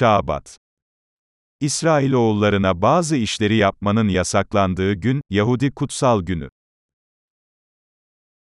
Şabat. İsrailoğullarına bazı işleri yapmanın yasaklandığı gün, Yahudi kutsal günü.